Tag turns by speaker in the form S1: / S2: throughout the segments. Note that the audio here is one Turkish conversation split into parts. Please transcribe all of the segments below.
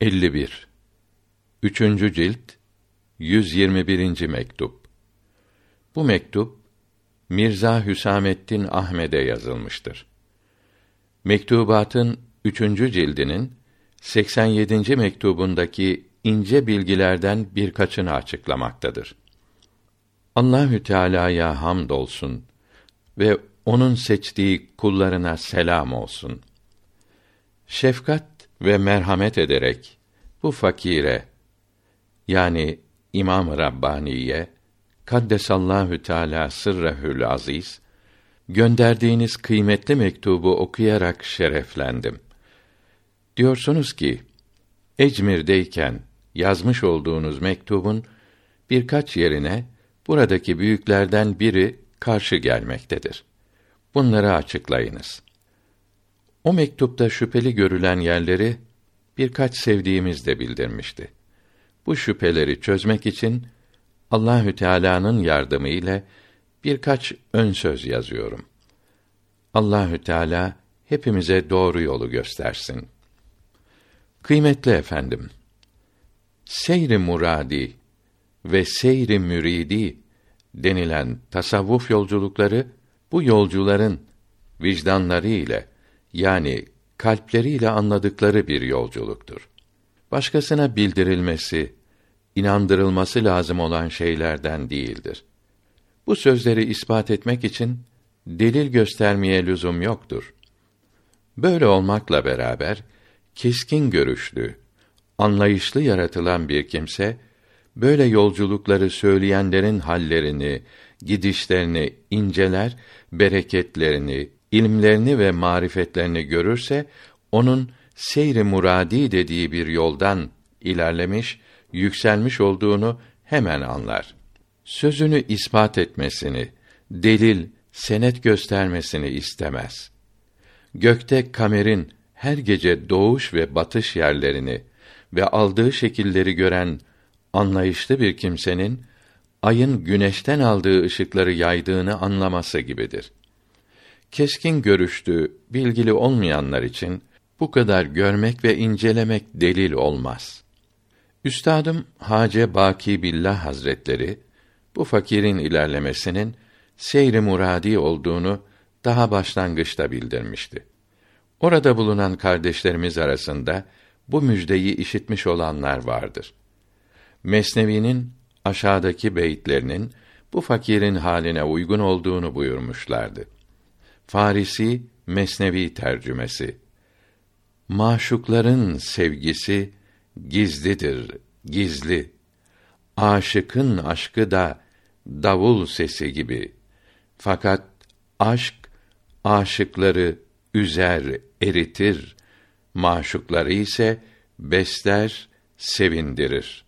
S1: 51 Üçüncü cilt 121. mektup Bu mektup Mirza Hüsamettin Ahmed'e yazılmıştır. Mektubatın üçüncü cildinin 87. mektubundaki ince bilgilerden birkaçını açıklamaktadır. Allahü Teala'ya hamdolsun ve onun seçtiği kullarına selam olsun. Şefkat ve merhamet ederek bu fakire yani İmam Rabbaniye Kaddesallahu Teala sırrehül aziz gönderdiğiniz kıymetli mektubu okuyarak şereflendim. Diyorsunuz ki Ecmir'deyken yazmış olduğunuz mektubun birkaç yerine buradaki büyüklerden biri karşı gelmektedir. Bunları açıklayınız. O mektupta şüpheli görülen yerleri birkaç sevdiğimiz de bildirmişti. Bu şüpheleri çözmek için Allahü Teala'nın yardımı ile birkaç ön söz yazıyorum. Allahü Teala hepimize doğru yolu göstersin. Kıymetli efendim, seyri muradi ve seyri müridi denilen tasavvuf yolculukları bu yolcuların vicdanları ile yani kalpleriyle anladıkları bir yolculuktur. Başkasına bildirilmesi, inandırılması lazım olan şeylerden değildir. Bu sözleri ispat etmek için delil göstermeye lüzum yoktur. Böyle olmakla beraber keskin görüşlü, anlayışlı yaratılan bir kimse böyle yolculukları söyleyenlerin hallerini, gidişlerini inceler, bereketlerini, ilmlerini ve marifetlerini görürse onun seyri muradi dediği bir yoldan ilerlemiş, yükselmiş olduğunu hemen anlar. Sözünü ispat etmesini, delil, senet göstermesini istemez. Gökte kamerin her gece doğuş ve batış yerlerini ve aldığı şekilleri gören anlayışlı bir kimsenin ayın güneşten aldığı ışıkları yaydığını anlaması gibidir. Keskin görüşlü, bilgili olmayanlar için bu kadar görmek ve incelemek delil olmaz. Üstadım Hace Baki Billah Hazretleri bu fakirin ilerlemesinin seyri muradi olduğunu daha başlangıçta bildirmişti. Orada bulunan kardeşlerimiz arasında bu müjdeyi işitmiş olanlar vardır. Mesnevi'nin aşağıdaki beyitlerinin bu fakirin haline uygun olduğunu buyurmuşlardı. Farisi Mesnevi tercümesi. Maşukların sevgisi gizlidir, gizli. Aşıkın aşkı da davul sesi gibi. Fakat aşk aşıkları üzer, eritir. Maşukları ise besler, sevindirir.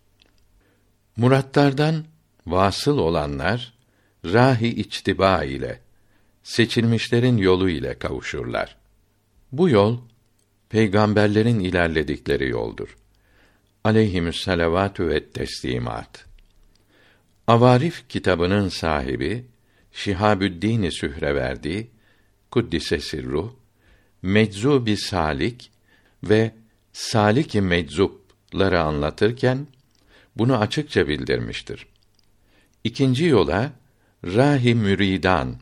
S1: Muratlardan vasıl olanlar rahi içtiba ile seçilmişlerin yolu ile kavuşurlar. Bu yol peygamberlerin ilerledikleri yoldur. Aleyhimüsselavatü ve teslimat. Avarif kitabının sahibi Şihabüddin Sühreverdi kuddise sirruh meczubi salik ve salik-i meczupları anlatırken bunu açıkça bildirmiştir. İkinci yola rahi müridan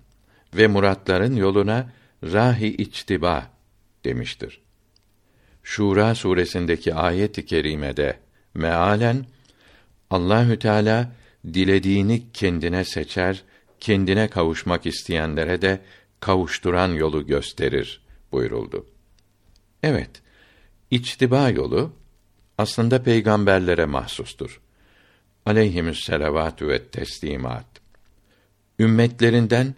S1: ve muratların yoluna rahi içtiba demiştir. Şura suresindeki ayet-i kerimede mealen Allahü Teala dilediğini kendine seçer, kendine kavuşmak isteyenlere de kavuşturan yolu gösterir buyuruldu. Evet, içtiba yolu aslında peygamberlere mahsustur. Aleyhimüsselavatü ve teslimat. Ümmetlerinden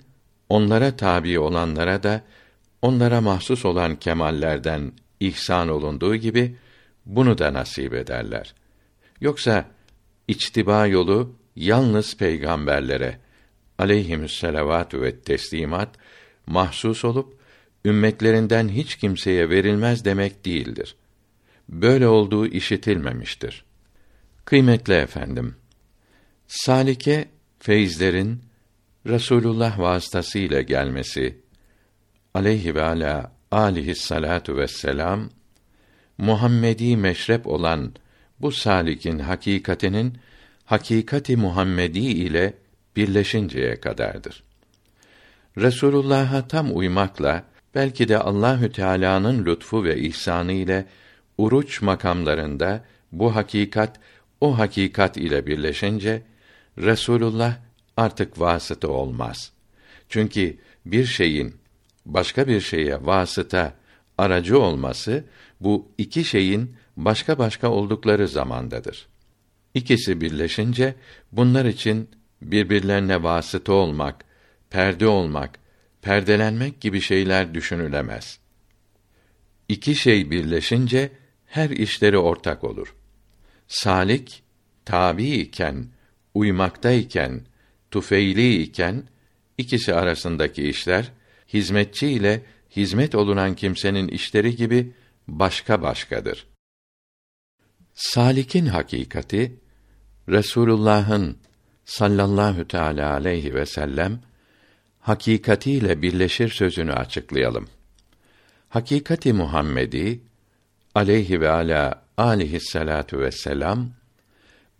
S1: onlara tabi olanlara da onlara mahsus olan kemallerden ihsan olunduğu gibi bunu da nasip ederler. Yoksa içtiba yolu yalnız peygamberlere aleyhimüsselavatü ve teslimat mahsus olup ümmetlerinden hiç kimseye verilmez demek değildir. Böyle olduğu işitilmemiştir. Kıymetli efendim, salike feyizlerin Resulullah vasıtasıyla gelmesi aleyhi ve ala alihi salatu vesselam Muhammedi meşrep olan bu salikin hakikatinin hakikati Muhammedi ile birleşinceye kadardır. Resulullah'a tam uymakla belki de Allahü Teala'nın lütfu ve ihsanı ile uruç makamlarında bu hakikat o hakikat ile birleşince Resulullah artık vasıta olmaz. Çünkü bir şeyin başka bir şeye vasıta, aracı olması bu iki şeyin başka başka oldukları zamandadır. İkisi birleşince bunlar için birbirlerine vasıta olmak, perde olmak, perdelenmek gibi şeyler düşünülemez. İki şey birleşince her işleri ortak olur. Salik tabi iken, uymaktayken, tufeyli iken ikisi arasındaki işler hizmetçi ile hizmet olunan kimsenin işleri gibi başka başkadır. Salik'in hakikati Resulullah'ın sallallahu teala aleyhi ve sellem hakikatiyle birleşir sözünü açıklayalım. Hakikati Muhammedi aleyhi ve ala aleyhissalatu vesselam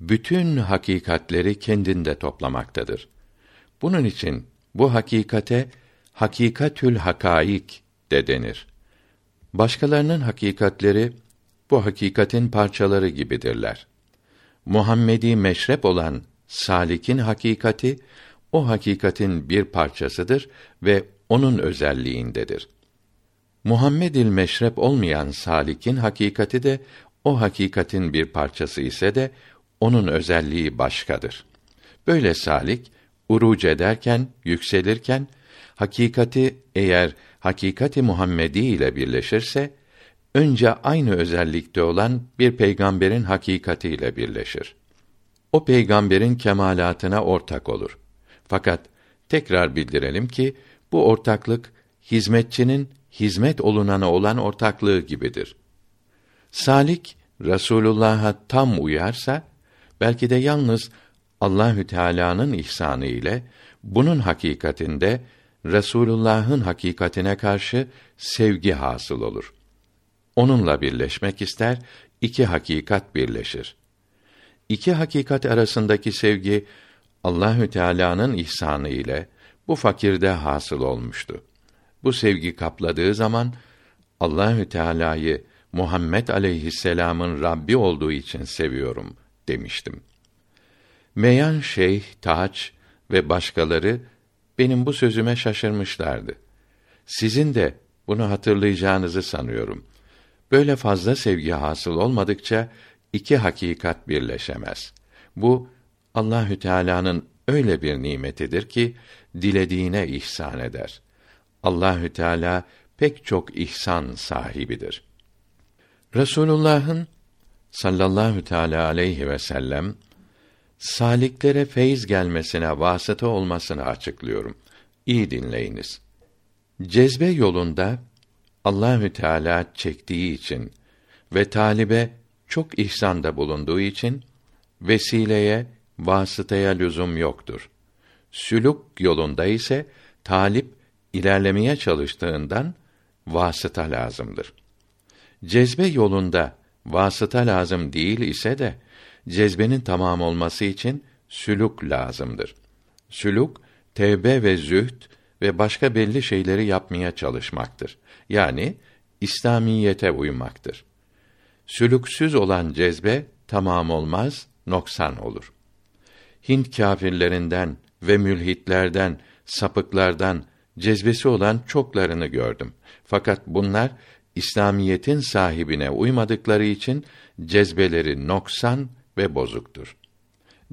S1: bütün hakikatleri kendinde toplamaktadır. Bunun için bu hakikate hakikatül hakaik de denir. Başkalarının hakikatleri bu hakikatin parçaları gibidirler. Muhammedi meşrep olan salikin hakikati o hakikatin bir parçasıdır ve onun özelliğindedir. Muhammedil meşrep olmayan salikin hakikati de o hakikatin bir parçası ise de onun özelliği başkadır. Böyle salik uruc ederken, yükselirken hakikati eğer hakikati Muhammedi ile birleşirse önce aynı özellikte olan bir peygamberin hakikati ile birleşir. O peygamberin kemalatına ortak olur. Fakat tekrar bildirelim ki bu ortaklık hizmetçinin hizmet olunana olan ortaklığı gibidir. Salik Resulullah'a tam uyarsa belki de yalnız Allahü Teala'nın ihsanı ile bunun hakikatinde Resulullah'ın hakikatine karşı sevgi hasıl olur. Onunla birleşmek ister, iki hakikat birleşir. İki hakikat arasındaki sevgi Allahü Teala'nın ihsanı ile bu fakirde hasıl olmuştu. Bu sevgi kapladığı zaman Allahü Teala'yı Muhammed aleyhisselam'ın Rabbi olduğu için seviyorum demiştim. Meyan Şeyh Taç ve başkaları benim bu sözüme şaşırmışlardı. Sizin de bunu hatırlayacağınızı sanıyorum. Böyle fazla sevgi hasıl olmadıkça iki hakikat birleşemez. Bu Allahü Teala'nın öyle bir nimetidir ki dilediğine ihsan eder. Allahü Teala pek çok ihsan sahibidir. Resulullah'ın sallallahu teala aleyhi ve sellem saliklere feyiz gelmesine vasıta olmasını açıklıyorum. İyi dinleyiniz. Cezbe yolunda Allahü Teala çektiği için ve talibe çok ihsanda bulunduğu için vesileye, vasıtaya lüzum yoktur. Sülük yolunda ise talip ilerlemeye çalıştığından vasıta lazımdır. Cezbe yolunda vasıta lazım değil ise de cezbenin tamam olması için sülük lazımdır. Sülük tevbe ve zühd ve başka belli şeyleri yapmaya çalışmaktır. Yani İslamiyete uymaktır. Sülüksüz olan cezbe tamam olmaz, noksan olur. Hint kâfirlerinden ve mülhitlerden, sapıklardan cezbesi olan çoklarını gördüm. Fakat bunlar İslamiyetin sahibine uymadıkları için cezbeleri noksan ve bozuktur.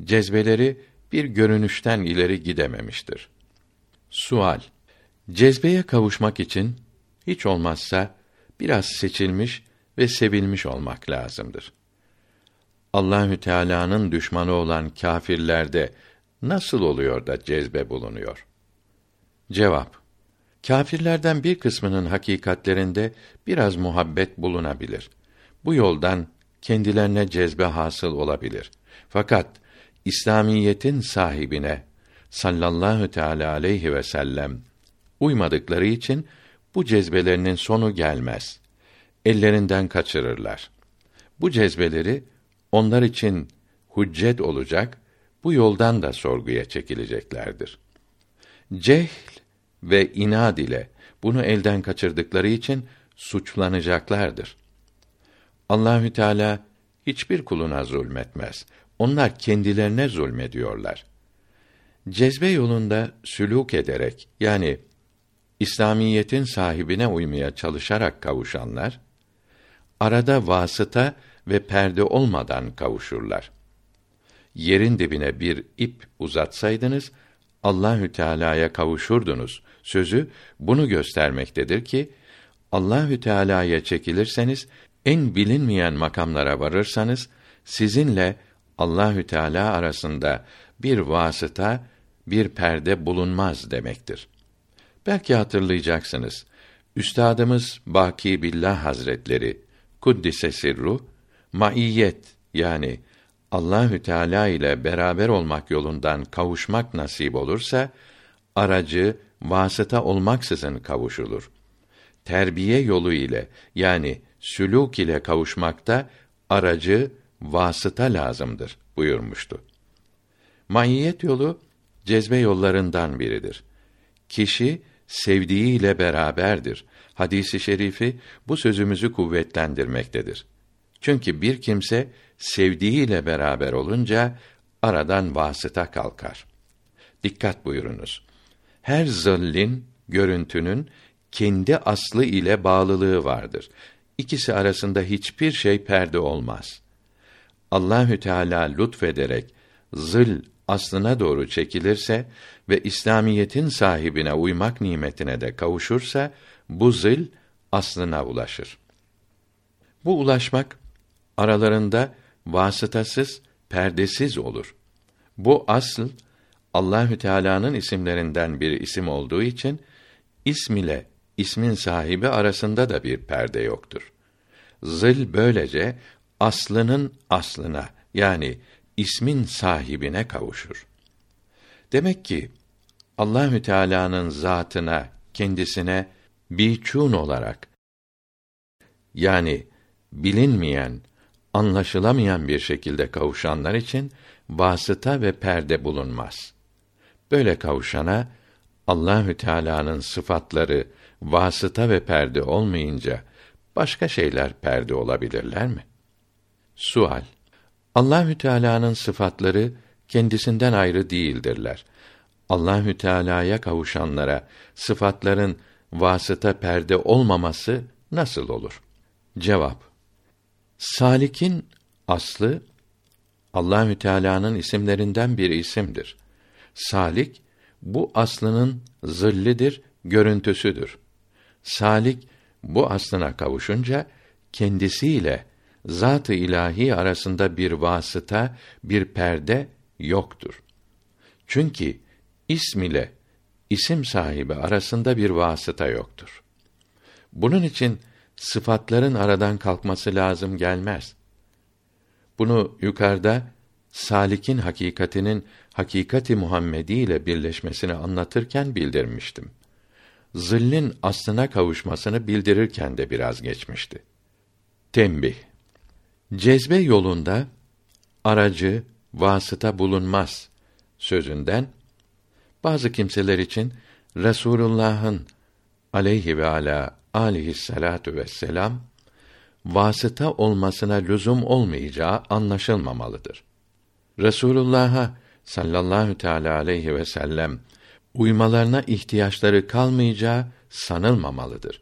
S1: Cezbeleri bir görünüşten ileri gidememiştir. Sual: Cezbeye kavuşmak için hiç olmazsa biraz seçilmiş ve sevilmiş olmak lazımdır. Allahü Teala'nın düşmanı olan kâfirlerde nasıl oluyor da cezbe bulunuyor? Cevap: Kâfirlerden bir kısmının hakikatlerinde biraz muhabbet bulunabilir. Bu yoldan kendilerine cezbe hasıl olabilir. Fakat İslamiyetin sahibine sallallahu teala aleyhi ve sellem uymadıkları için bu cezbelerinin sonu gelmez. ellerinden kaçırırlar. Bu cezbeleri onlar için hüccet olacak, bu yoldan da sorguya çekileceklerdir. Cehl ve inad ile bunu elden kaçırdıkları için suçlanacaklardır. Allahü Teala hiçbir kuluna zulmetmez. Onlar kendilerine zulmediyorlar. Cezbe yolunda sülûk ederek yani İslamiyetin sahibine uymaya çalışarak kavuşanlar arada vasıta ve perde olmadan kavuşurlar. Yerin dibine bir ip uzatsaydınız Allahü Teala'ya kavuşurdunuz. Sözü bunu göstermektedir ki Allahü Teala'ya çekilirseniz en bilinmeyen makamlara varırsanız sizinle Allahü Teala arasında bir vasıta, bir perde bulunmaz demektir. Belki hatırlayacaksınız. Üstadımız Baki Billah Hazretleri kuddise sirru maiyet yani Allahü Teala ile beraber olmak yolundan kavuşmak nasip olursa aracı vasıta olmaksızın kavuşulur. Terbiye yolu ile yani sülûk ile kavuşmakta aracı vasıta lazımdır buyurmuştu. Maiyet yolu cezbe yollarından biridir. Kişi sevdiğiyle beraberdir. Hadisi şerifi bu sözümüzü kuvvetlendirmektedir. Çünkü bir kimse sevdiğiyle beraber olunca aradan vasıta kalkar. Dikkat buyurunuz. Her zillin, görüntünün kendi aslı ile bağlılığı vardır. İkisi arasında hiçbir şey perde olmaz. Allahü Teala lütfederek zıl aslına doğru çekilirse ve İslamiyetin sahibine uymak nimetine de kavuşursa bu zil aslına ulaşır. Bu ulaşmak aralarında vasıtasız, perdesiz olur. Bu asıl Allahü Teala'nın isimlerinden bir isim olduğu için ism ile ismin sahibi arasında da bir perde yoktur. Zil böylece aslının aslına yani ismin sahibine kavuşur. Demek ki Allahü Teala'nın zatına, kendisine biçun olarak yani bilinmeyen, anlaşılamayan bir şekilde kavuşanlar için vasıta ve perde bulunmaz. Böyle kavuşana Allahü Teala'nın sıfatları vasıta ve perde olmayınca başka şeyler perde olabilirler mi? Sual Allahü Teala'nın sıfatları kendisinden ayrı değildirler. Allahü Teala'ya kavuşanlara sıfatların vasıta perde olmaması nasıl olur? Cevap Salik'in aslı Allahü Teala'nın isimlerinden bir isimdir. Salik bu aslının zillidir, görüntüsüdür. Salik bu aslına kavuşunca kendisiyle zat-ı ilahi arasında bir vasıta, bir perde yoktur. Çünkü ism ile isim sahibi arasında bir vasıta yoktur. Bunun için sıfatların aradan kalkması lazım gelmez. Bunu yukarıda salikin hakikatinin hakikati Muhammedi ile birleşmesini anlatırken bildirmiştim. Zillin aslına kavuşmasını bildirirken de biraz geçmişti. Tembih Cezbe yolunda aracı, vasıta bulunmaz sözünden bazı kimseler için Resulullah'ın aleyhi ve ala aleyhissalatu vesselam vasıta olmasına lüzum olmayacağı anlaşılmamalıdır. Resulullah'a sallallahu teala aleyhi ve sellem uymalarına ihtiyaçları kalmayacağı sanılmamalıdır.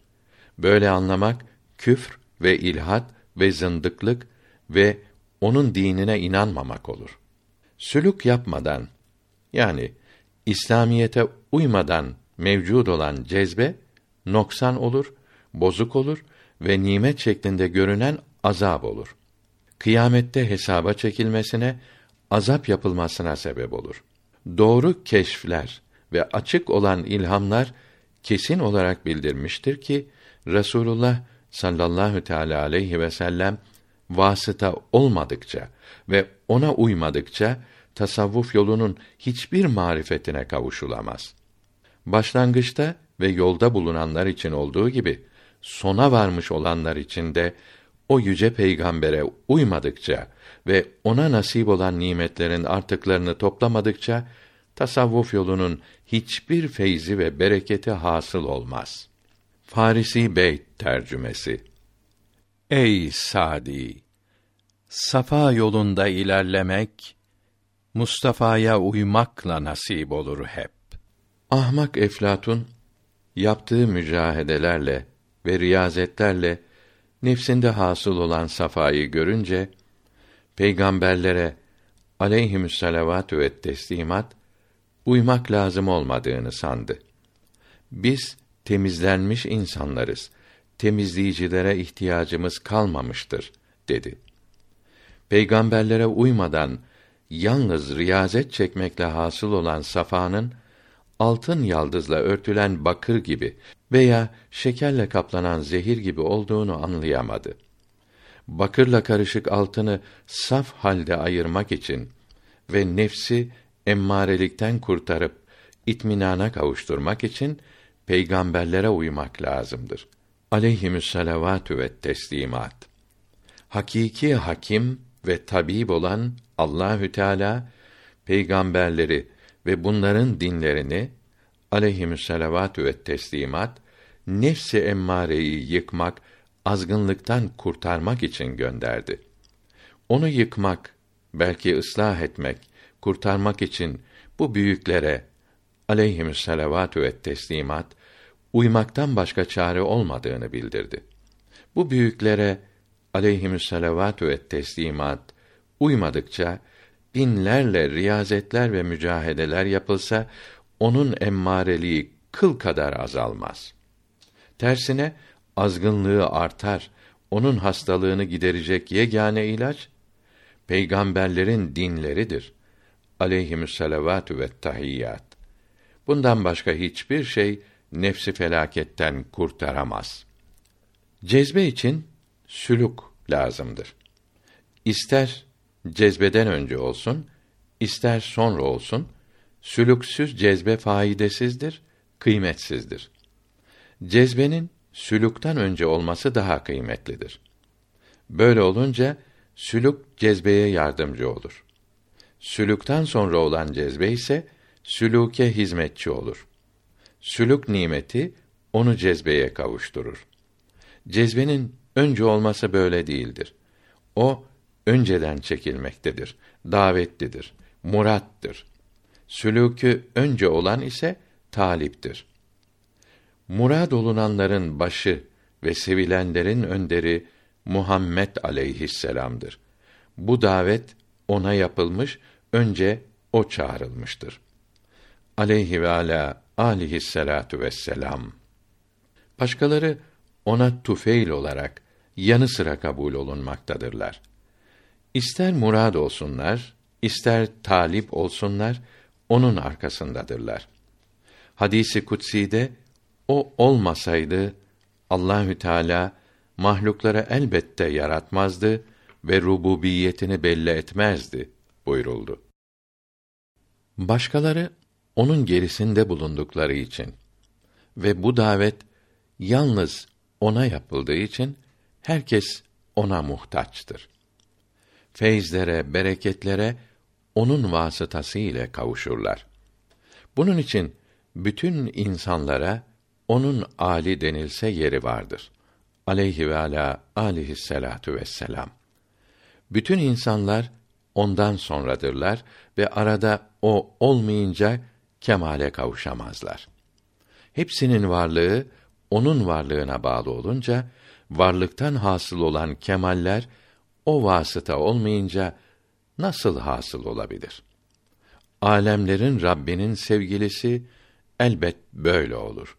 S1: Böyle anlamak küfr ve ilhat ve zındıklık ve onun dinine inanmamak olur. Sülük yapmadan yani İslamiyete uymadan mevcud olan cezbe noksan olur, bozuk olur ve nimet şeklinde görünen azap olur. Kıyamette hesaba çekilmesine, azap yapılmasına sebep olur. Doğru keşfler ve açık olan ilhamlar kesin olarak bildirmiştir ki Resulullah sallallahu teala aleyhi ve sellem vasıta olmadıkça ve ona uymadıkça tasavvuf yolunun hiçbir marifetine kavuşulamaz. Başlangıçta ve yolda bulunanlar için olduğu gibi sona varmış olanlar içinde o yüce peygambere uymadıkça ve ona nasip olan nimetlerin artıklarını toplamadıkça tasavvuf yolunun hiçbir feyzi ve bereketi hasıl olmaz. Farisi Beyt tercümesi Ey Sadi! Safa yolunda ilerlemek, Mustafa'ya uymakla nasip olur hep. Ahmak Eflatun, yaptığı mücahedelerle ve riyazetlerle nefsinde hasıl olan safayı görünce peygamberlere aleyhimüsselavatü ve teslimat uymak lazım olmadığını sandı. Biz temizlenmiş insanlarız. Temizleyicilere ihtiyacımız kalmamıştır dedi. Peygamberlere uymadan yalnız riyazet çekmekle hasıl olan safanın altın yaldızla örtülen bakır gibi veya şekerle kaplanan zehir gibi olduğunu anlayamadı. Bakırla karışık altını saf halde ayırmak için ve nefsi emmarelikten kurtarıp itminana kavuşturmak için peygamberlere uymak lazımdır. Aleyhimüsselavatü ve teslimat. Hakiki hakim ve tabib olan Allahü Teala peygamberleri ve bunların dinlerini aleyhimüsselavatü ve teslimat nefsi emmareyi yıkmak, azgınlıktan kurtarmak için gönderdi. Onu yıkmak, belki ıslah etmek, kurtarmak için bu büyüklere aleyhimüsselavatü ve teslimat uymaktan başka çare olmadığını bildirdi. Bu büyüklere aleyhimüsselavatü ve teslimat uymadıkça binlerle riyazetler ve mücahedeler yapılsa onun emmareliği kıl kadar azalmaz. Tersine azgınlığı artar. Onun hastalığını giderecek yegane ilaç peygamberlerin dinleridir. Aleyhimüsselavatü ve tahiyyat. Bundan başka hiçbir şey nefsi felaketten kurtaramaz. Cezbe için sülük lazımdır. İster cezbeden önce olsun, ister sonra olsun, sülüksüz cezbe faidesizdir, kıymetsizdir. Cezbenin sülükten önce olması daha kıymetlidir. Böyle olunca sülük cezbeye yardımcı olur. Sülükten sonra olan cezbe ise sülûke hizmetçi olur. Sülük nimeti onu cezbeye kavuşturur. Cezbenin önce olması böyle değildir. O önceden çekilmektedir, davetlidir, murattır. Sülûkü önce olan ise taliptir. Murad olunanların başı ve sevilenlerin önderi Muhammed aleyhisselam'dır. Bu davet ona yapılmış, önce o çağrılmıştır. Aleyhi ve ala aleyhisselatu vesselam. Başkaları ona tufeil olarak yanı sıra kabul olunmaktadırlar. İster murad olsunlar, ister talip olsunlar, onun arkasındadırlar. Hadisi kutsi'de o olmasaydı Allahü Teala mahlukları elbette yaratmazdı ve rububiyetini belli etmezdi buyuruldu. Başkaları onun gerisinde bulundukları için ve bu davet yalnız ona yapıldığı için herkes ona muhtaçtır. Feyzlere, bereketlere onun vasıtası ile kavuşurlar. Bunun için bütün insanlara onun ali denilse yeri vardır. Aleyhi ve ala aleyhisselatu vesselam. Bütün insanlar ondan sonradırlar ve arada o olmayınca kemale kavuşamazlar. Hepsinin varlığı onun varlığına bağlı olunca varlıktan hasıl olan kemaller o vasıta olmayınca nasıl hasıl olabilir? Alemlerin Rabbinin sevgilisi elbet böyle olur.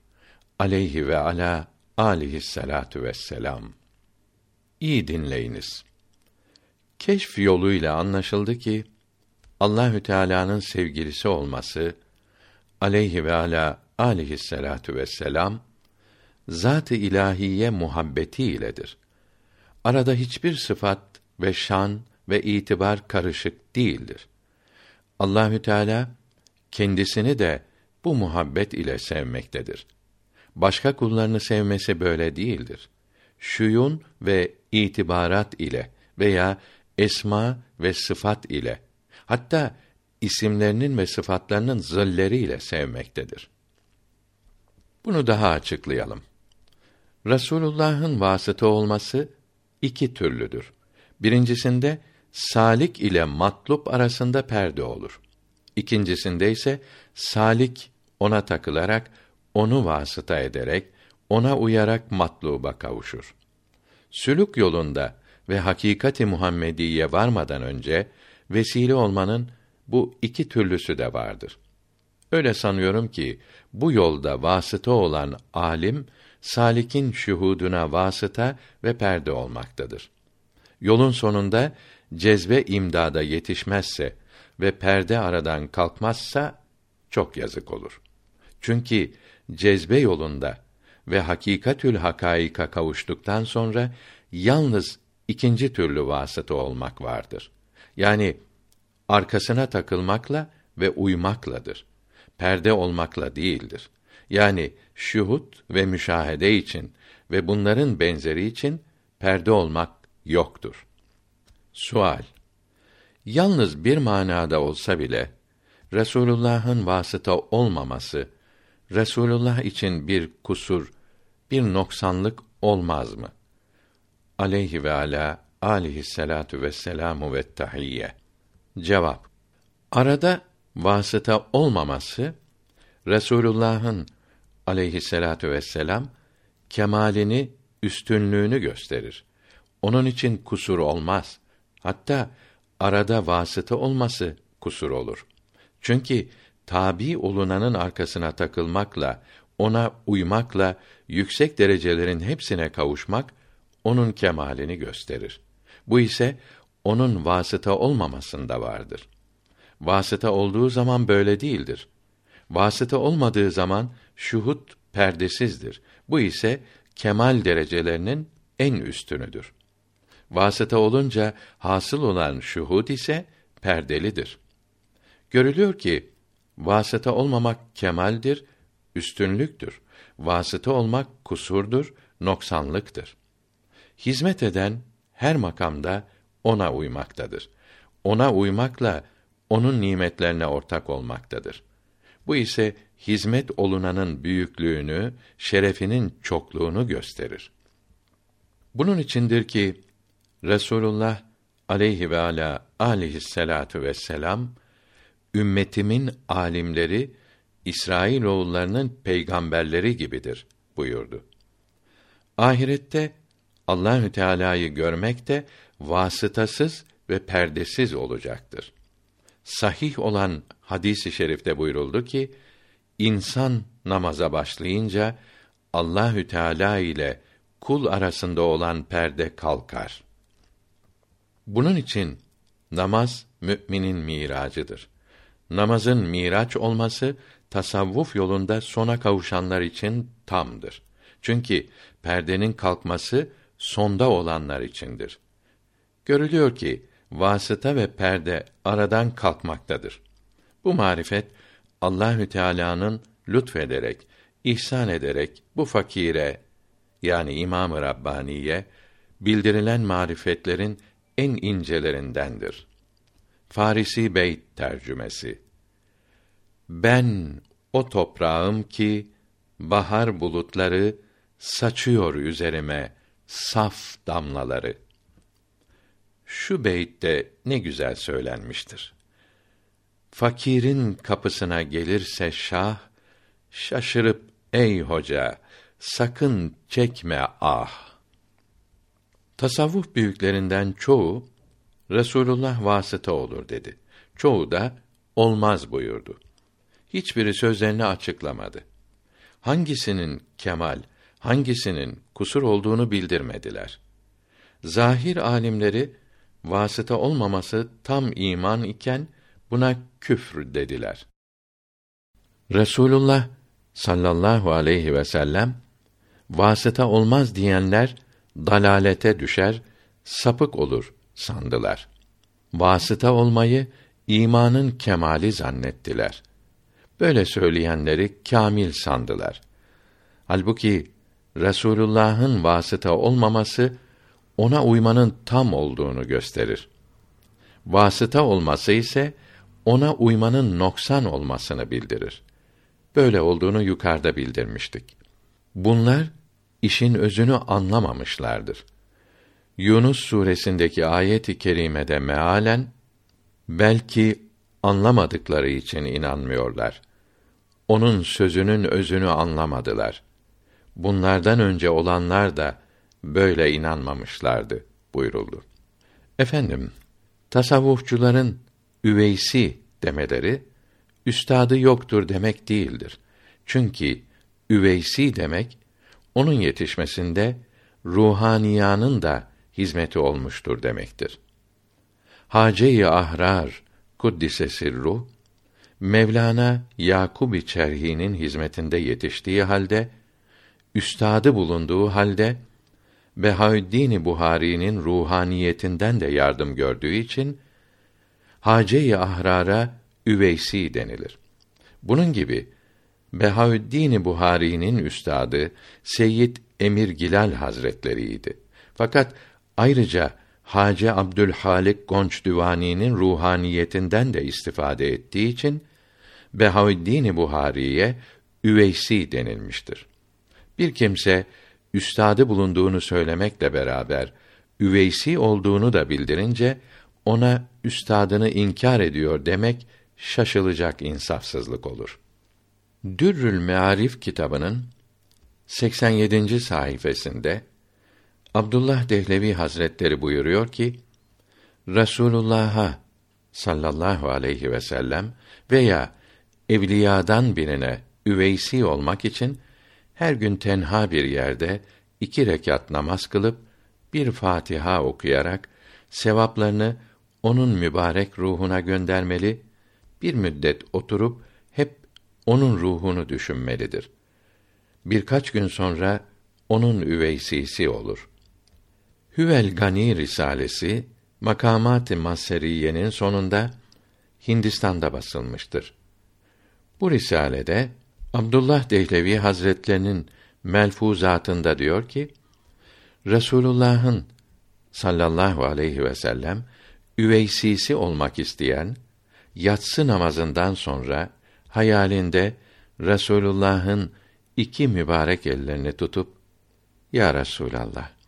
S1: Aleyhi ve ala aleyhissalatu vesselam. İyi dinleyiniz. Keşf yoluyla anlaşıldı ki Allahü Teala'nın sevgilisi olması aleyhi ve ala aleyhissalatu vesselam zat-ı ilahiye muhabbeti iledir. Arada hiçbir sıfat ve şan ve itibar karışık değildir. Allahü Teala kendisini de bu muhabbet ile sevmektedir. başka kullarını sevmesi böyle değildir. Şuyun ve itibarat ile veya esma ve sıfat ile hatta isimlerinin ve sıfatlarının zilleriyle sevmektedir. Bunu daha açıklayalım. Resulullah'ın vasıta olması iki türlüdür. Birincisinde salik ile matlup arasında perde olur. İkincisinde ise salik ona takılarak onu vasıta ederek ona uyarak matluba kavuşur. Sülük yolunda ve hakikati Muhammediye varmadan önce vesile olmanın bu iki türlüsü de vardır. Öyle sanıyorum ki bu yolda vasıta olan alim salikin şuhuduna vasıta ve perde olmaktadır. Yolun sonunda cezbe imdada yetişmezse ve perde aradan kalkmazsa çok yazık olur. Çünkü cezbe yolunda ve hakikatül hakaika kavuştuktan sonra yalnız ikinci türlü vasıta olmak vardır. Yani arkasına takılmakla ve uymakladır. Perde olmakla değildir. Yani şuhut ve müşahede için ve bunların benzeri için perde olmak yoktur. Sual Yalnız bir manada olsa bile Resulullah'ın vasıta olmaması Resulullah için bir kusur, bir noksanlık olmaz mı? Aleyhi ve ala alihi salatu ve tahiyye. Cevap. Arada vasıta olmaması Resulullah'ın aleyhisselatu vesselam kemalini, üstünlüğünü gösterir. Onun için kusur olmaz. Hatta arada vasıta olması kusur olur. Çünkü tabi olunanın arkasına takılmakla, ona uymakla yüksek derecelerin hepsine kavuşmak onun kemalini gösterir. Bu ise onun vasıta olmamasında vardır. Vasıta olduğu zaman böyle değildir. Vasıta olmadığı zaman şuhut perdesizdir. Bu ise kemal derecelerinin en üstünüdür. Vasıta olunca hasıl olan şuhud ise perdelidir. Görülüyor ki vasıta olmamak kemaldir, üstünlüktür. Vasıta olmak kusurdur, noksanlıktır. Hizmet eden her makamda ona uymaktadır. Ona uymakla onun nimetlerine ortak olmaktadır. Bu ise hizmet olunanın büyüklüğünü, şerefinin çokluğunu gösterir. Bunun içindir ki Resulullah aleyhi ve ala aleyhisselatu vesselam ümmetimin alimleri İsrail oğullarının peygamberleri gibidir buyurdu. Ahirette Allahü Teala'yı görmek de vasıtasız ve perdesiz olacaktır. Sahih olan hadisi i şerifte buyuruldu ki insan namaza başlayınca Allahü Teala ile kul arasında olan perde kalkar. Bunun için namaz müminin miracıdır. Namazın miraç olması tasavvuf yolunda sona kavuşanlar için tamdır. Çünkü perdenin kalkması sonda olanlar içindir. Görülüyor ki vasıta ve perde aradan kalkmaktadır. Bu marifet Allahü Teala'nın lütfederek, ihsan ederek bu fakire yani İmam-ı Rabbaniye bildirilen marifetlerin en incelerindendir. Farisi Beyt tercümesi. Ben o toprağım ki bahar bulutları saçıyor üzerime saf damlaları. Şu beytte ne güzel söylenmiştir. Fakirin kapısına gelirse şah, şaşırıp ey hoca, sakın çekme ah. Tasavvuf büyüklerinden çoğu Resulullah vasıta olur dedi. Çoğu da olmaz buyurdu. Hiçbiri sözlerini açıklamadı. Hangisinin kemal, hangisinin kusur olduğunu bildirmediler. Zahir alimleri vasıta olmaması tam iman iken buna küfr dediler. Resulullah sallallahu aleyhi ve sellem vasıta olmaz diyenler dalalete düşer, sapık olur sandılar. Vasıta olmayı imanın kemali zannettiler. Böyle söyleyenleri kamil sandılar. Halbuki Resulullah'ın vasıta olmaması ona uymanın tam olduğunu gösterir. Vasıta olması ise ona uymanın noksan olmasını bildirir. Böyle olduğunu yukarıda bildirmiştik. Bunlar işin özünü anlamamışlardır. Yunus suresindeki ayet-i kerimede mealen belki anlamadıkları için inanmıyorlar. Onun sözünün özünü anlamadılar. Bunlardan önce olanlar da böyle inanmamışlardı buyuruldu. Efendim, tasavvufçuların üveysi demeleri üstadı yoktur demek değildir. Çünkü üveysi demek onun yetişmesinde ruhaniyanın da hizmeti olmuştur demektir. Hace-i Ahrar kuddise sirruh Mevlana Yakub-i Çerhi'nin hizmetinde yetiştiği halde üstadı bulunduğu halde Behaüddin Buhari'nin ruhaniyetinden de yardım gördüğü için Hace-i Ahrar'a Üveysi denilir. Bunun gibi Behaüddin Buhari'nin üstadı Seyyid Emir Gilal Hazretleriydi. Fakat ayrıca Hace Abdülhalik Gonç Düvani'nin ruhaniyetinden de istifade ettiği için Behaüddin Buhari'ye Üveysi denilmiştir. Bir kimse üstadı bulunduğunu söylemekle beraber üveysi olduğunu da bildirince ona üstadını inkar ediyor demek şaşılacak insafsızlık olur. Dürrül Mearif kitabının 87. sayfasında Abdullah Dehlevi Hazretleri buyuruyor ki Resulullah'a sallallahu aleyhi ve sellem veya evliyadan birine üveysi olmak için her gün tenha bir yerde iki rekat namaz kılıp bir Fatiha okuyarak sevaplarını onun mübarek ruhuna göndermeli, bir müddet oturup onun ruhunu düşünmelidir. Birkaç gün sonra onun üveysisi olur. Hüvel Gani Risalesi Makamat-ı Maseriye'nin sonunda Hindistan'da basılmıştır. Bu risalede Abdullah Dehlevi Hazretlerinin melfuzatında diyor ki Resulullah'ın sallallahu aleyhi ve sellem üveysisi olmak isteyen yatsı namazından sonra hayalinde Resulullah'ın iki mübarek ellerini tutup Ya Resulallah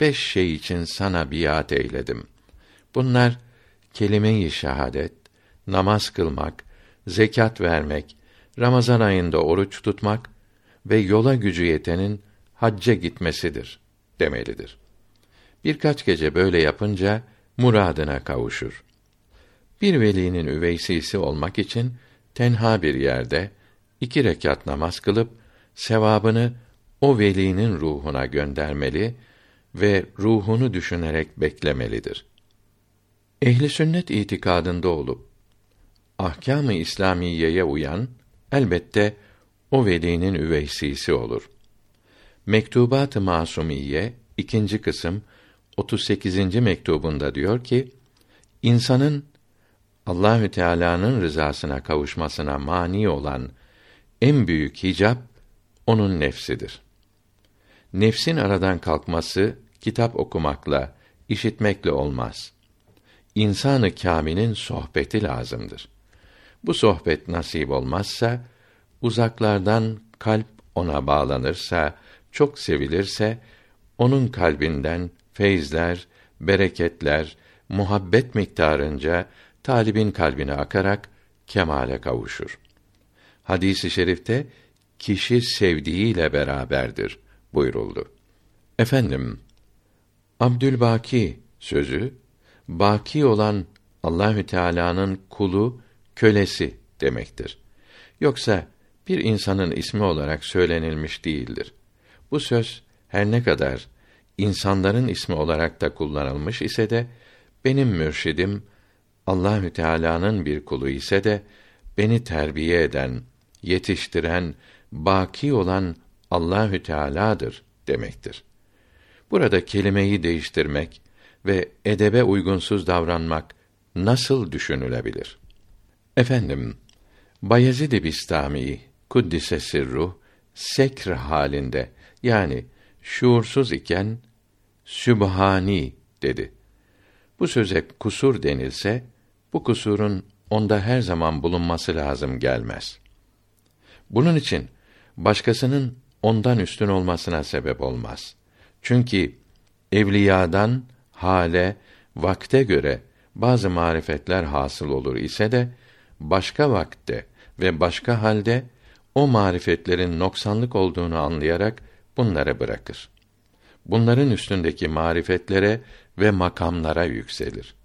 S1: beş şey için sana biat eyledim. Bunlar kelime-i şehadet, namaz kılmak, zekat vermek, Ramazan ayında oruç tutmak ve yola gücü yetenin hacca gitmesidir demelidir. Birkaç gece böyle yapınca muradına kavuşur. Bir velinin üveysisi olmak için tenha bir yerde iki rekat namaz kılıp sevabını o velinin ruhuna göndermeli ve ruhunu düşünerek beklemelidir. Ehli sünnet itikadında olup ahkâm-ı İslamiyeye uyan elbette o velinin üveysisi olur. Mektubat-ı Masumiye ikinci kısım 38. mektubunda diyor ki insanın Allahü Teala'nın rızasına kavuşmasına mani olan en büyük hicap onun nefsidir. Nefsin aradan kalkması kitap okumakla, işitmekle olmaz. İnsanı kâminin sohbeti lazımdır. Bu sohbet nasip olmazsa, uzaklardan kalp ona bağlanırsa, çok sevilirse, onun kalbinden feyizler, bereketler, muhabbet miktarınca talibin kalbine akarak kemale kavuşur. Hadisi i şerifte kişi sevdiğiyle beraberdir buyuruldu. Efendim, Abdülbaki sözü baki olan Allahü Teala'nın kulu, kölesi demektir. Yoksa bir insanın ismi olarak söylenilmiş değildir. Bu söz her ne kadar insanların ismi olarak da kullanılmış ise de benim mürşidim Allahü Teala'nın bir kulu ise de beni terbiye eden, yetiştiren, baki olan Allahü Teala'dır demektir. Burada kelimeyi değiştirmek ve edebe uygunsuz davranmak nasıl düşünülebilir? Efendim, Bayezid-i Bistami kuddise sirruh sekr halinde yani şuursuz iken sübhani dedi. Bu söze kusur denilse bu kusurun onda her zaman bulunması lazım gelmez. Bunun için başkasının ondan üstün olmasına sebep olmaz. Çünkü evliyadan hale, vakte göre bazı marifetler hasıl olur ise de başka vakte ve başka halde o marifetlerin noksanlık olduğunu anlayarak bunları bırakır. Bunların üstündeki marifetlere ve makamlara yükselir.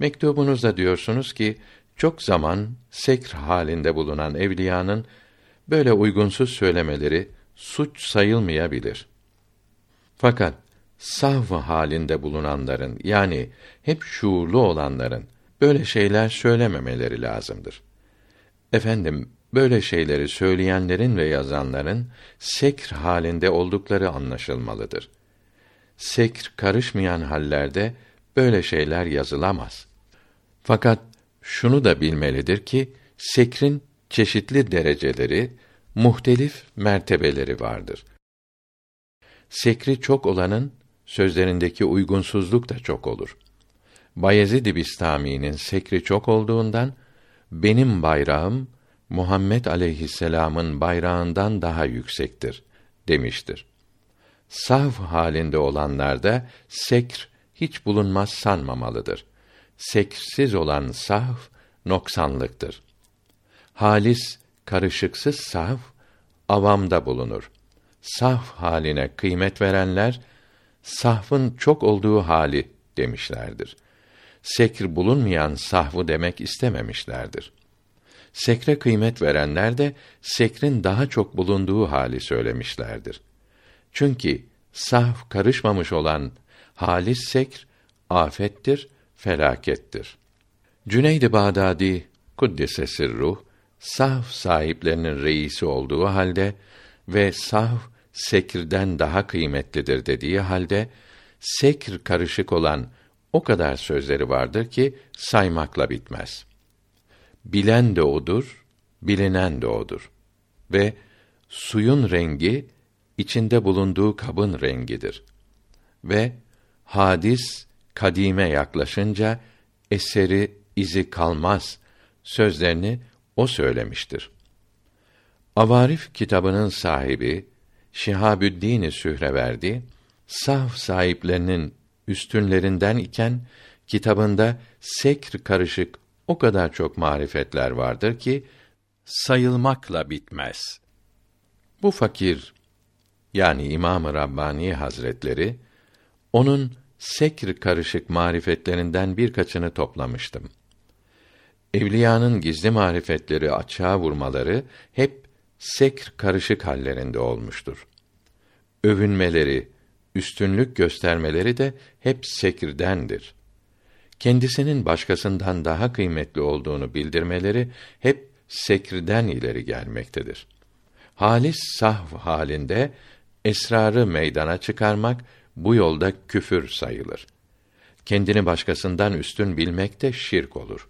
S1: Mektubunuzda diyorsunuz ki çok zaman sekr halinde bulunan evliyanın böyle uygunsuz söylemeleri suç sayılmayabilir. Fakat sahv halinde bulunanların yani hep şuurlu olanların böyle şeyler söylememeleri lazımdır. Efendim böyle şeyleri söyleyenlerin ve yazanların sekr halinde oldukları anlaşılmalıdır. Sekr karışmayan hallerde böyle şeyler yazılamaz. Fakat şunu da bilmelidir ki sekrin çeşitli dereceleri, muhtelif mertebeleri vardır. Sekri çok olanın sözlerindeki uygunsuzluk da çok olur. Bayezid Bistami'nin sekri çok olduğundan benim bayrağım Muhammed aleyhisselam'ın bayrağından daha yüksektir demiştir. Sahv halinde olanlarda sekr hiç bulunmaz sanmamalıdır. Seksiz olan sahv noksanlıktır. Halis karışıksız sahv avamda bulunur. Sahv haline kıymet verenler sahvın çok olduğu hali demişlerdir. Sekr bulunmayan sahvu demek istememişlerdir. Sekre kıymet verenler de sekrin daha çok bulunduğu hali söylemişlerdir. Çünkü sahv karışmamış olan halis sekr afettir, felakettir. Cüneyd-i Bağdadi kuddise sirruh sahv sahiplerinin reisi olduğu halde ve sahv sekirden daha kıymetlidir dediği halde sekr karışık olan o kadar sözleri vardır ki saymakla bitmez. Bilen de odur, bilinen de odur. Ve suyun rengi içinde bulunduğu kabın rengidir. Ve hadis kadime yaklaşınca eseri izi kalmaz sözlerini o söylemiştir. Avarif kitabının sahibi Şihabüddin Sühreverdi sahf sahiplerinin üstünlerinden iken kitabında sekr karışık o kadar çok marifetler vardır ki sayılmakla bitmez. Bu fakir yani İmam-ı Rabbani Hazretleri onun sekr karışık marifetlerinden birkaçını toplamıştım. Evliyanın gizli marifetleri açığa vurmaları hep sekr karışık hallerinde olmuştur. Övünmeleri, üstünlük göstermeleri de hep sekirdendir. Kendisinin başkasından daha kıymetli olduğunu bildirmeleri hep sekirden ileri gelmektedir. Halis sahv halinde esrarı meydana çıkarmak bu yolda küfür sayılır. Kendini başkasından üstün bilmek de şirk olur.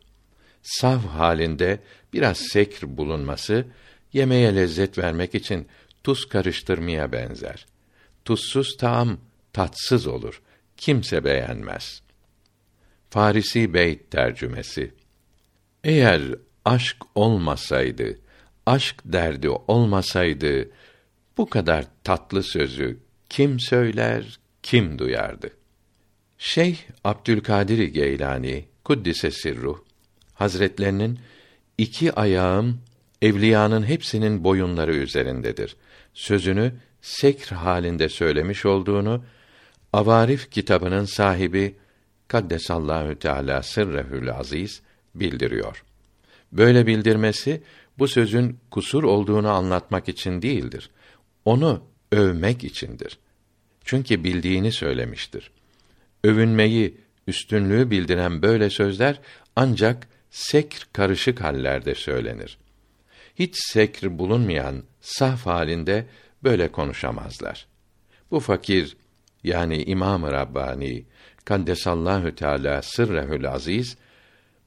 S1: Sav halinde biraz sekr bulunması yemeğe lezzet vermek için tuz karıştırmaya benzer. Tuzsuz taam tatsız olur. Kimse beğenmez. Farisi Beyt tercümesi. Eğer aşk olmasaydı, aşk derdi olmasaydı, bu kadar tatlı sözü kim söyler, kim duyardı? Şeyh Abdülkadir Geylani kuddise sirruh Hazretlerinin iki ayağım evliyanın hepsinin boyunları üzerindedir. Sözünü sekr halinde söylemiş olduğunu Avarif kitabının sahibi Kaddesallahu Teala sırrehül aziz bildiriyor. Böyle bildirmesi bu sözün kusur olduğunu anlatmak için değildir. Onu övmek içindir. Çünkü bildiğini söylemiştir. Övünmeyi, üstünlüğü bildiren böyle sözler ancak sekr karışık hallerde söylenir. Hiç sekr bulunmayan saf halinde böyle konuşamazlar. Bu fakir yani İmam-ı Rabbani Kaddesallahu Teala sırrehül aziz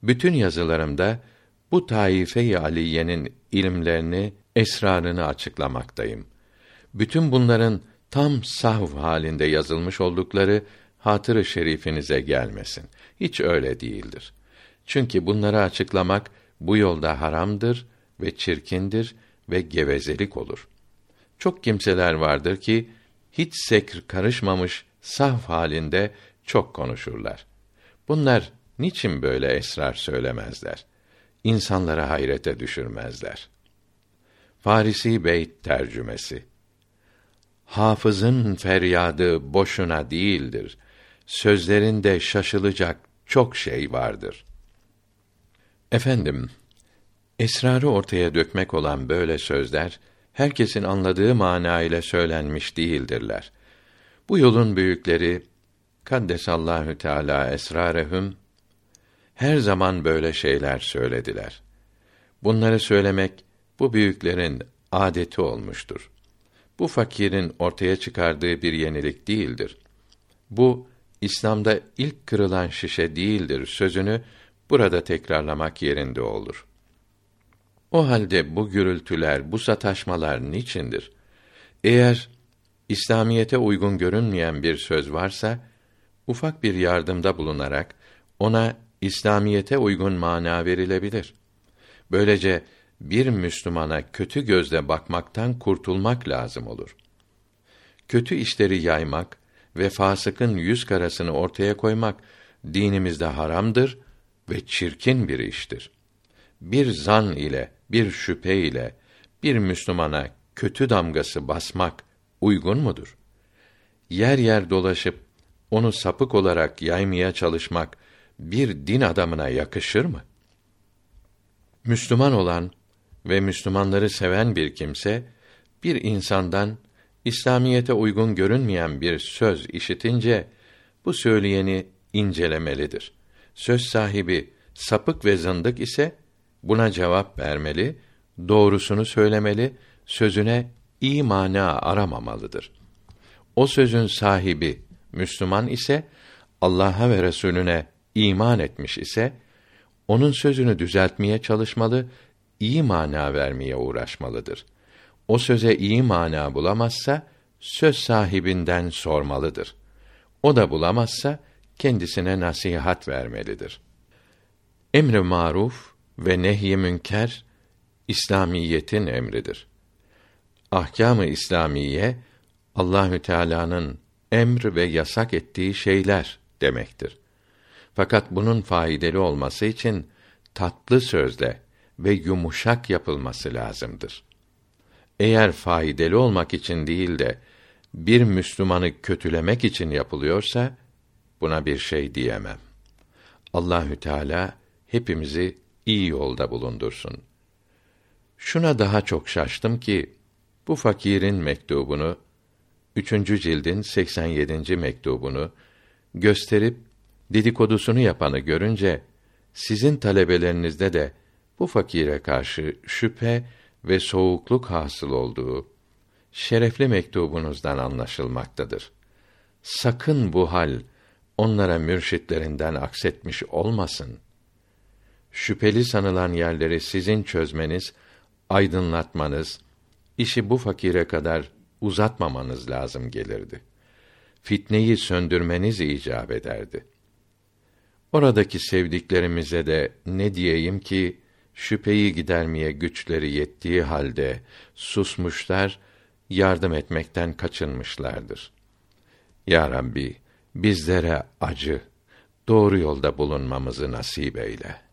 S1: bütün yazılarımda bu taife-i aliyenin ilimlerini esrarını açıklamaktayım. Bütün bunların tam sahv halinde yazılmış oldukları hatırı şerifinize gelmesin. Hiç öyle değildir. Çünkü bunları açıklamak bu yolda haramdır ve çirkindir ve gevezelik olur. Çok kimseler vardır ki hiç sekr karışmamış sahv halinde çok konuşurlar. Bunlar niçin böyle esrar söylemezler? İnsanlara hayrete düşürmezler. Farisi Beyt tercümesi Hafızın feryadı boşuna değildir. Sözlerinde şaşılacak çok şey vardır. Efendim, esrarı ortaya dökmek olan böyle sözler herkesin anladığı mana ile söylenmiş değildirler. Bu yolun büyükleri Kaddesallahu Teala esrarehum her zaman böyle şeyler söylediler. Bunları söylemek bu büyüklerin adeti olmuştur. Bu fakirin ortaya çıkardığı bir yenilik değildir. Bu İslam'da ilk kırılan şişe değildir sözünü burada tekrarlamak yerinde olur. O halde bu gürültüler, bu sataşmalar niçindir? Eğer İslamiyete uygun görünmeyen bir söz varsa, ufak bir yardımda bulunarak ona İslamiyete uygun mana verilebilir. Böylece bir Müslümana kötü gözle bakmaktan kurtulmak lazım olur. Kötü işleri yaymak ve fasıkın yüz karasını ortaya koymak dinimizde haramdır ve çirkin bir iştir. Bir zan ile, bir şüphe ile bir Müslümana kötü damgası basmak uygun mudur? Yer yer dolaşıp onu sapık olarak yaymaya çalışmak bir din adamına yakışır mı? Müslüman olan ve Müslümanları seven bir kimse bir insandan İslamiyete uygun görünmeyen bir söz işitince bu söyleyeni incelemelidir. Söz sahibi sapık ve zındık ise buna cevap vermeli, doğrusunu söylemeli, sözüne iyi mana aramamalıdır. O sözün sahibi Müslüman ise Allah'a ve Resulüne iman etmiş ise onun sözünü düzeltmeye çalışmalı, iyi mana vermeye uğraşmalıdır. O söze iyi mana bulamazsa söz sahibinden sormalıdır. O da bulamazsa kendisine nasihat vermelidir. Emri maruf ve nehy münker İslamiyetin emridir. Ahkâm-ı İslamiye Allahü Teala'nın emr ve yasak ettiği şeyler demektir. Fakat bunun faydalı olması için tatlı sözle ve yumuşak yapılması lazımdır. Eğer faydalı olmak için değil de bir Müslümanı kötülemek için yapılıyorsa buna bir şey diyemem. Allahü Teala hepimizi iyi yolda bulundursun. Şuna daha çok şaştım ki bu fakirin mektubunu üçüncü cildin 87. mektubunu gösterip dedikodusunu yapanı görünce sizin talebelerinizde de bu fakire karşı şüphe ve soğukluk hasıl olduğu şerefli mektubunuzdan anlaşılmaktadır. Sakın bu hal onlara mürşitlerinden aksetmiş olmasın. Şüpheli sanılan yerleri sizin çözmeniz, aydınlatmanız, işi bu fakire kadar uzatmamanız lazım gelirdi. Fitneyi söndürmeniz icap ederdi. Oradaki sevdiklerimize de ne diyeyim ki şüpheyi gidermeye güçleri yettiği halde susmuşlar, yardım etmekten kaçınmışlardır. Ya Rabbi, bizlere acı, doğru yolda bulunmamızı nasip eyle.''